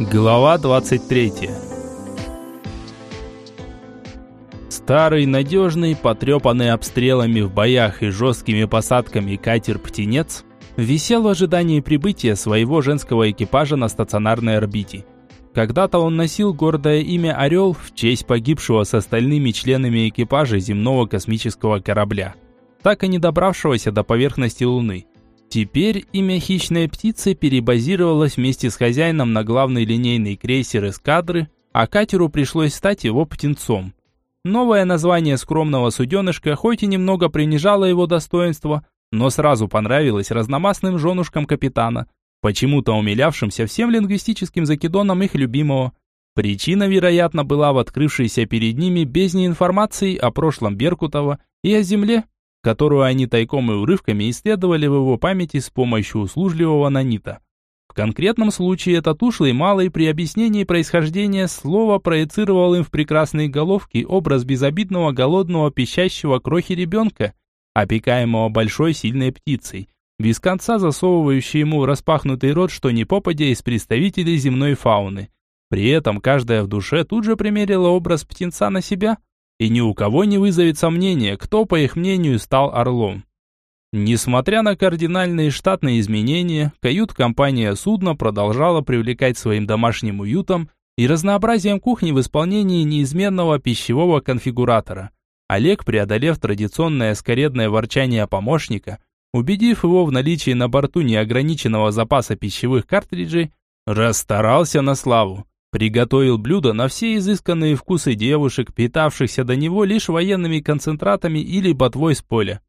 Глава 23 Старый, надежный, потрепанный обстрелами в боях и жесткими посадками катер-птенец висел в ожидании прибытия своего женского экипажа на стационарной орбите. Когда-то он носил гордое имя «Орел» в честь погибшего с остальными членами экипажа земного космического корабля, так и не добравшегося до поверхности Луны. Теперь имя хищной птицы перебазировалось вместе с хозяином на главный линейный крейсер эскадры, а катеру пришлось стать его птенцом. Новое название скромного суденышка хоть и немного принижало его достоинство, но сразу понравилось разномастным женушкам капитана, почему-то умилявшимся всем лингвистическим закидонам их любимого. Причина, вероятно, была в открывшейся перед ними бездне информации о прошлом Беркутова и о Земле, которую они тайком и урывками исследовали в его памяти с помощью услужливого нанита. В конкретном случае этот ушлый малый при объяснении происхождения слова проецировал им в прекрасные головки образ безобидного голодного пищащего крохи ребенка, опекаемого большой сильной птицей, без конца засовывающей ему распахнутый рот что ни попадя из представителей земной фауны. При этом каждая в душе тут же примерила образ птенца на себя – и ни у кого не вызовет сомнения, кто, по их мнению, стал орлом. Несмотря на кардинальные штатные изменения, кают-компания судна продолжала привлекать своим домашним уютом и разнообразием кухни в исполнении неизменного пищевого конфигуратора. Олег, преодолев традиционное скоредное ворчание помощника, убедив его в наличии на борту неограниченного запаса пищевых картриджей, расстарался на славу. Приготовил блюдо на все изысканные вкусы девушек, питавшихся до него лишь военными концентратами или ботвой с поля.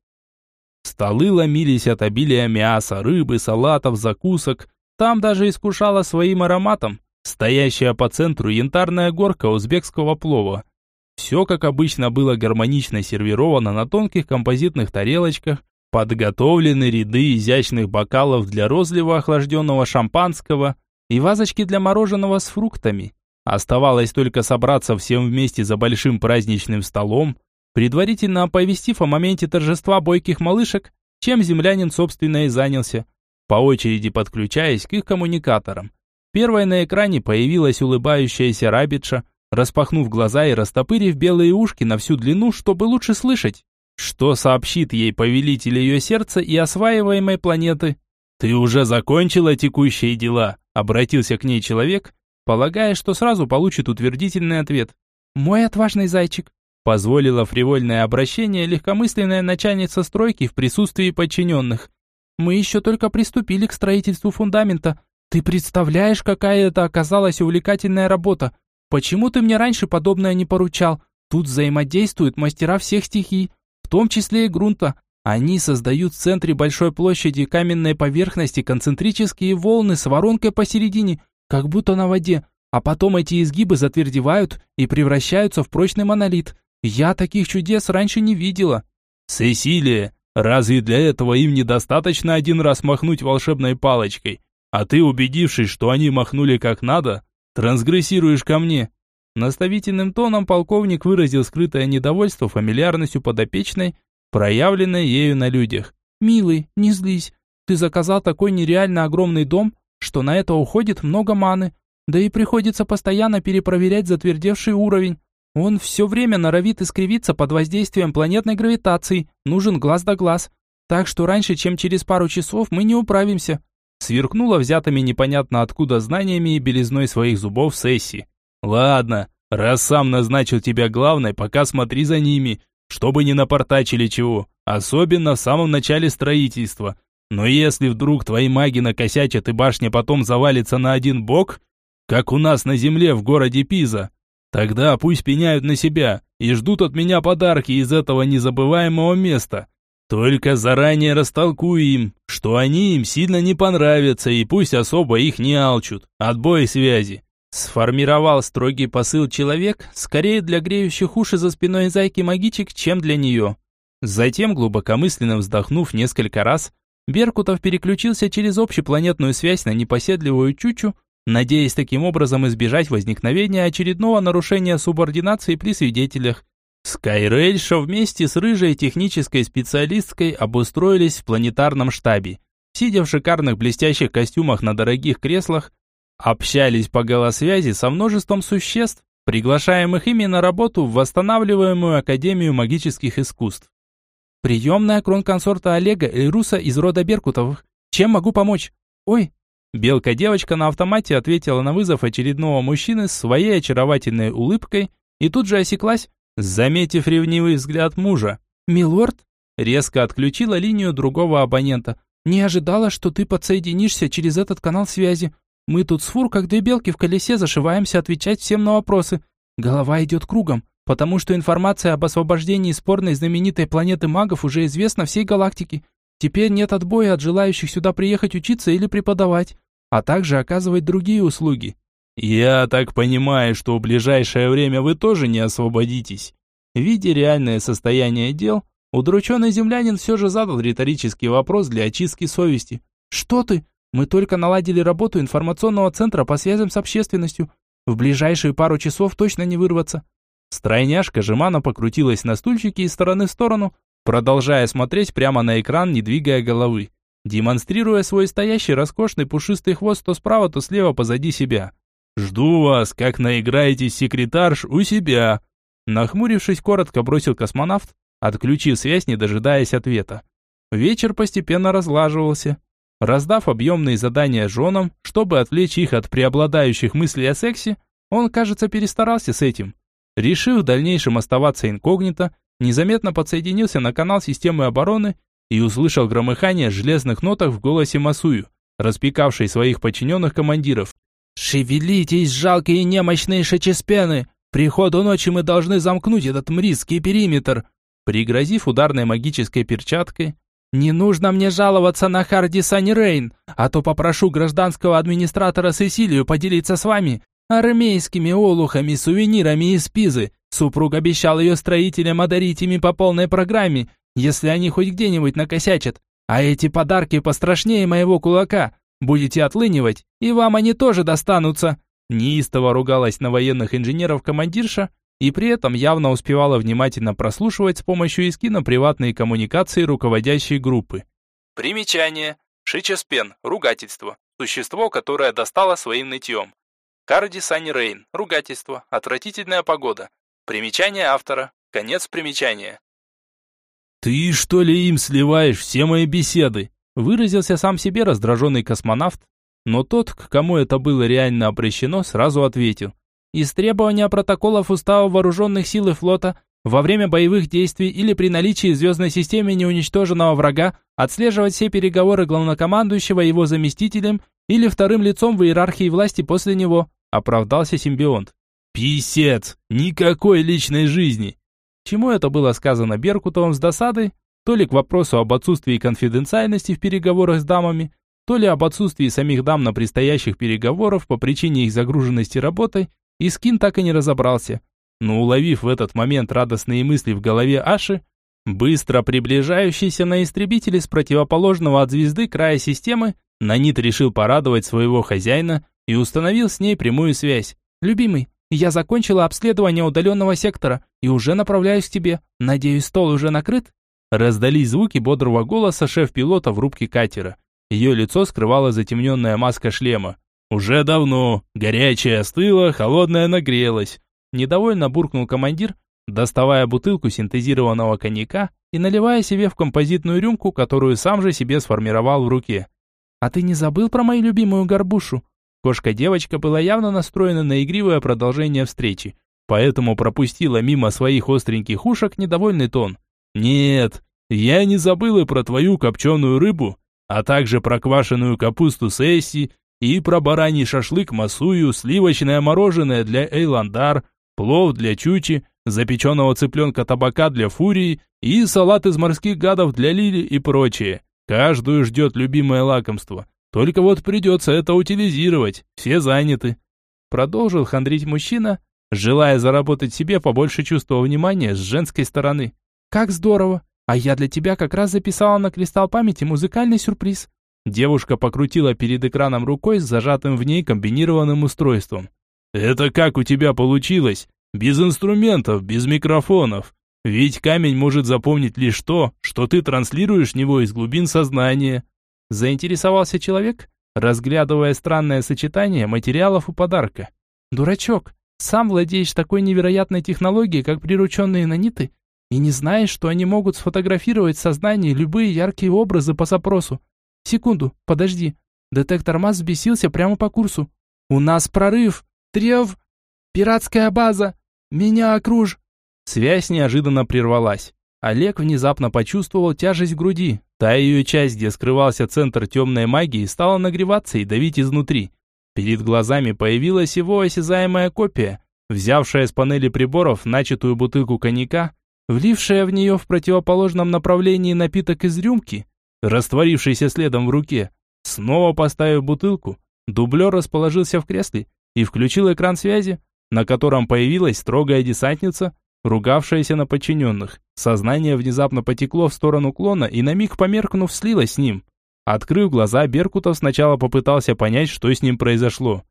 Столы ломились от обилия мяса, рыбы, салатов, закусок. Там даже искушала своим ароматом стоящая по центру янтарная горка узбекского плова. Все, как обычно, было гармонично сервировано на тонких композитных тарелочках, подготовлены ряды изящных бокалов для розлива охлажденного шампанского, и вазочки для мороженого с фруктами. Оставалось только собраться всем вместе за большим праздничным столом, предварительно оповестив о моменте торжества бойких малышек, чем землянин собственно и занялся, по очереди подключаясь к их коммуникаторам. Первой на экране появилась улыбающаяся рабитша, распахнув глаза и растопырив белые ушки на всю длину, чтобы лучше слышать, что сообщит ей повелитель ее сердца и осваиваемой планеты. «Ты уже закончила текущие дела?» Обратился к ней человек, полагая, что сразу получит утвердительный ответ. «Мой отважный зайчик», позволила фривольное обращение легкомысленная начальница стройки в присутствии подчиненных. «Мы еще только приступили к строительству фундамента. Ты представляешь, какая это оказалась увлекательная работа? Почему ты мне раньше подобное не поручал? Тут взаимодействуют мастера всех стихий, в том числе и грунта. Они создают в центре большой площади каменной поверхности концентрические волны с воронкой посередине, как будто на воде, а потом эти изгибы затвердевают и превращаются в прочный монолит. Я таких чудес раньше не видела. Сесилия, разве для этого им недостаточно один раз махнуть волшебной палочкой? А ты, убедившись, что они махнули как надо, трансгрессируешь ко мне. Наставительным тоном полковник выразил скрытое недовольство фамильярностью подопечной, проявленной ею на людях. «Милый, не злись. Ты заказал такой нереально огромный дом, что на это уходит много маны. Да и приходится постоянно перепроверять затвердевший уровень. Он все время норовит искривиться под воздействием планетной гравитации. Нужен глаз да глаз. Так что раньше, чем через пару часов, мы не управимся». Сверкнула взятыми непонятно откуда знаниями и белизной своих зубов Сесси. «Ладно, раз сам назначил тебя главной, пока смотри за ними чтобы не напортачили чего, особенно в самом начале строительства. Но если вдруг твои маги накосячат и башня потом завалится на один бок, как у нас на земле в городе Пиза, тогда пусть пеняют на себя и ждут от меня подарки из этого незабываемого места. Только заранее растолкую им, что они им сильно не понравятся и пусть особо их не алчут. Отбой связи. Сформировал строгий посыл человек, скорее для греющих уши за спиной зайки магичек, чем для нее. Затем, глубокомысленно вздохнув несколько раз, Беркутов переключился через общепланетную связь на непоседливую Чучу, надеясь таким образом избежать возникновения очередного нарушения субординации при свидетелях. Скайрельша вместе с рыжей технической специалисткой обустроились в планетарном штабе. Сидя в шикарных блестящих костюмах на дорогих креслах, Общались по голосвязи со множеством существ, приглашаемых ими на работу в восстанавливаемую Академию магических искусств. Приемная кронконсорта Олега Эльруса из рода Беркутовых. Чем могу помочь? Ой, Белка-девочка на автомате ответила на вызов очередного мужчины своей очаровательной улыбкой и тут же осеклась, заметив ревнивый взгляд мужа. «Милорд?» Резко отключила линию другого абонента. «Не ожидала, что ты подсоединишься через этот канал связи. Мы тут с фур, как две белки в колесе, зашиваемся отвечать всем на вопросы. Голова идет кругом, потому что информация об освобождении спорной знаменитой планеты магов уже известна всей галактике. Теперь нет отбоя от желающих сюда приехать учиться или преподавать а также оказывать другие услуги. Я так понимаю, что в ближайшее время вы тоже не освободитесь. Видя реальное состояние дел, удрученный землянин все же задал риторический вопрос для очистки совести. «Что ты? Мы только наладили работу информационного центра по связям с общественностью. В ближайшие пару часов точно не вырваться». Стройняшка жеманно покрутилась на стульчике из стороны в сторону, продолжая смотреть прямо на экран, не двигая головы демонстрируя свой стоящий роскошный пушистый хвост то справа, то слева позади себя. «Жду вас, как наиграетесь секретарш у себя!» Нахмурившись, коротко бросил космонавт, отключив связь, не дожидаясь ответа. Вечер постепенно разлаживался. Раздав объемные задания женам, чтобы отвлечь их от преобладающих мыслей о сексе, он, кажется, перестарался с этим. Решив в дальнейшем оставаться инкогнито, незаметно подсоединился на канал системы обороны и услышал громыхание железных нотах в голосе Масую, распекавшей своих подчиненных командиров. «Шевелитесь, жалкие немощные шачеспены! Приходу ночи мы должны замкнуть этот мризский периметр!» Пригрозив ударной магической перчаткой, «Не нужно мне жаловаться на Харди Саннирейн, а то попрошу гражданского администратора Сесилию поделиться с вами армейскими олухами, сувенирами из Пизы. Супруг обещал ее строителям одарить ими по полной программе, если они хоть где-нибудь накосячат. А эти подарки пострашнее моего кулака. Будете отлынивать, и вам они тоже достанутся». Неистово ругалась на военных инженеров командирша, и при этом явно успевала внимательно прослушивать с помощью эскина приватные коммуникации руководящей группы. Примечание. Шичеспен. Ругательство. Существо, которое достало своим нытьем. Карди Сани Рейн. Ругательство. Отвратительная погода. Примечание автора. Конец примечания. «Ты что ли им сливаешь все мои беседы?» Выразился сам себе раздраженный космонавт, но тот, к кому это было реально обращено, сразу ответил. «Из требования протоколов устава вооруженных сил и флота во время боевых действий или при наличии в звездной системе неуничтоженного врага отслеживать все переговоры главнокомандующего его заместителем или вторым лицом в иерархии власти после него», оправдался симбионт. «Писец! Никакой личной жизни! Чему это было сказано Беркутовым с досадой, то ли к вопросу об отсутствии конфиденциальности в переговорах с дамами, то ли об отсутствии самих дам на предстоящих переговорах по причине их загруженности работой, и Скин так и не разобрался. Но уловив в этот момент радостные мысли в голове Аши, быстро приближающийся на истребителе с противоположного от звезды края системы, Нанит решил порадовать своего хозяина и установил с ней прямую связь. «Любимый, я закончила обследование удаленного сектора и уже направляюсь к тебе. Надеюсь, стол уже накрыт?» Раздались звуки бодрого голоса шеф-пилота в рубке катера. Ее лицо скрывала затемненная маска шлема. «Уже давно. Горячая остыла, холодная нагрелась». Недовольно буркнул командир, доставая бутылку синтезированного коньяка и наливая себе в композитную рюмку, которую сам же себе сформировал в руке. «А ты не забыл про мою любимую горбушу?» Кошка-девочка была явно настроена на игривое продолжение встречи, поэтому пропустила мимо своих остреньких ушек недовольный тон. «Нет, я не забыл и про твою копченую рыбу, а также про квашеную капусту Сесси и про бараний шашлык Масую, сливочное мороженое для Эйландар, плов для Чучи, запеченного цыпленка табака для Фурии и салат из морских гадов для Лили и прочее. Каждую ждет любимое лакомство. Только вот придется это утилизировать, все заняты. Продолжил хандрить мужчина, желая заработать себе побольше чувства внимания с женской стороны. Как здорово! А я для тебя как раз записала на кристалл памяти музыкальный сюрприз. Девушка покрутила перед экраном рукой с зажатым в ней комбинированным устройством. «Это как у тебя получилось? Без инструментов, без микрофонов. Ведь камень может запомнить лишь то, что ты транслируешь него из глубин сознания. Заинтересовался человек, разглядывая странное сочетание материалов и подарка. «Дурачок, сам владеешь такой невероятной технологией, как прирученные наниты, и не знаешь, что они могут сфотографировать в сознании любые яркие образы по запросу. Секунду, подожди. Детектор масс взбесился прямо по курсу. У нас прорыв! Трев! Пиратская база! Меня окруж!» Связь неожиданно прервалась. Олег внезапно почувствовал тяжесть в груди. Та ее часть, где скрывался центр темной магии, стала нагреваться и давить изнутри. Перед глазами появилась его осязаемая копия, взявшая с панели приборов начатую бутылку коньяка, влившая в нее в противоположном направлении напиток из рюмки, растворившийся следом в руке. Снова поставив бутылку, дублер расположился в кресле и включил экран связи, на котором появилась строгая десантница, ругавшаяся на подчиненных. Сознание внезапно потекло в сторону клона и на миг померкнув слилось с ним. Открыв глаза, Беркутов сначала попытался понять, что с ним произошло.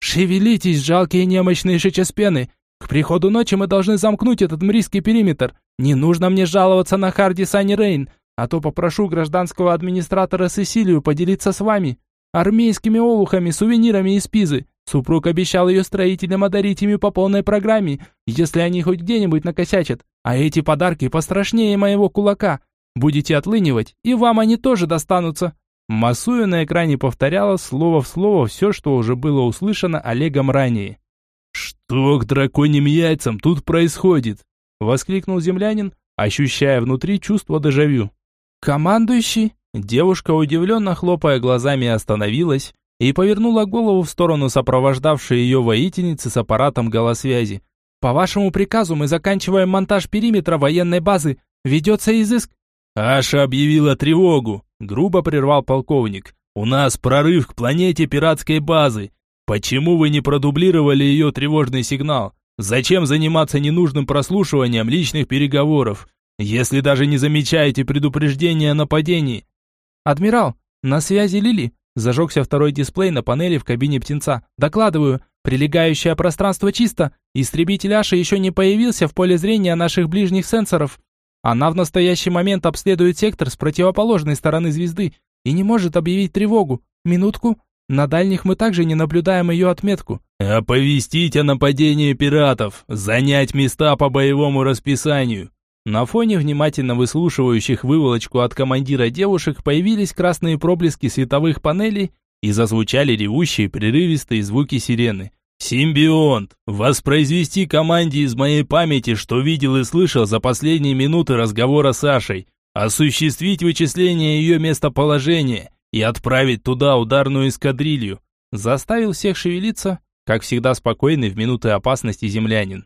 «Шевелитесь, жалкие немощные шичеспены! К приходу ночи мы должны замкнуть этот мрийский периметр. Не нужно мне жаловаться на Харди Сани Рейн, а то попрошу гражданского администратора Сесилию поделиться с вами. Армейскими олухами, сувенирами из Пизы. Супруг обещал ее строителям одарить ими по полной программе, если они хоть где-нибудь накосячат. А эти подарки пострашнее моего кулака. Будете отлынивать, и вам они тоже достанутся». Масуя на экране повторяла слово в слово все, что уже было услышано Олегом ранее. «Что к драконьим яйцам тут происходит?» – воскликнул землянин, ощущая внутри чувство дежавю. «Командующий?» Девушка, удивленно хлопая глазами, остановилась и повернула голову в сторону сопровождавшей ее воительницы с аппаратом голосвязи. «По вашему приказу мы заканчиваем монтаж периметра военной базы. Ведется изыск «Аша объявила тревогу», — грубо прервал полковник. «У нас прорыв к планете пиратской базы. Почему вы не продублировали ее тревожный сигнал? Зачем заниматься ненужным прослушиванием личных переговоров, если даже не замечаете предупреждения о нападении?» «Адмирал, на связи Лили», — зажегся второй дисплей на панели в кабине птенца. «Докладываю, прилегающее пространство чисто. Истребитель Аша еще не появился в поле зрения наших ближних сенсоров». Она в настоящий момент обследует сектор с противоположной стороны звезды и не может объявить тревогу. Минутку. На дальних мы также не наблюдаем ее отметку. «Оповестить о нападении пиратов! Занять места по боевому расписанию!» На фоне внимательно выслушивающих выволочку от командира девушек появились красные проблески световых панелей и зазвучали ревущие прерывистые звуки сирены. Симбионт, воспроизвести команде из моей памяти, что видел и слышал за последние минуты разговора с Сашей, осуществить вычисление ее местоположения и отправить туда ударную эскадрилью. Заставил всех шевелиться, как всегда спокойный в минуты опасности землянин.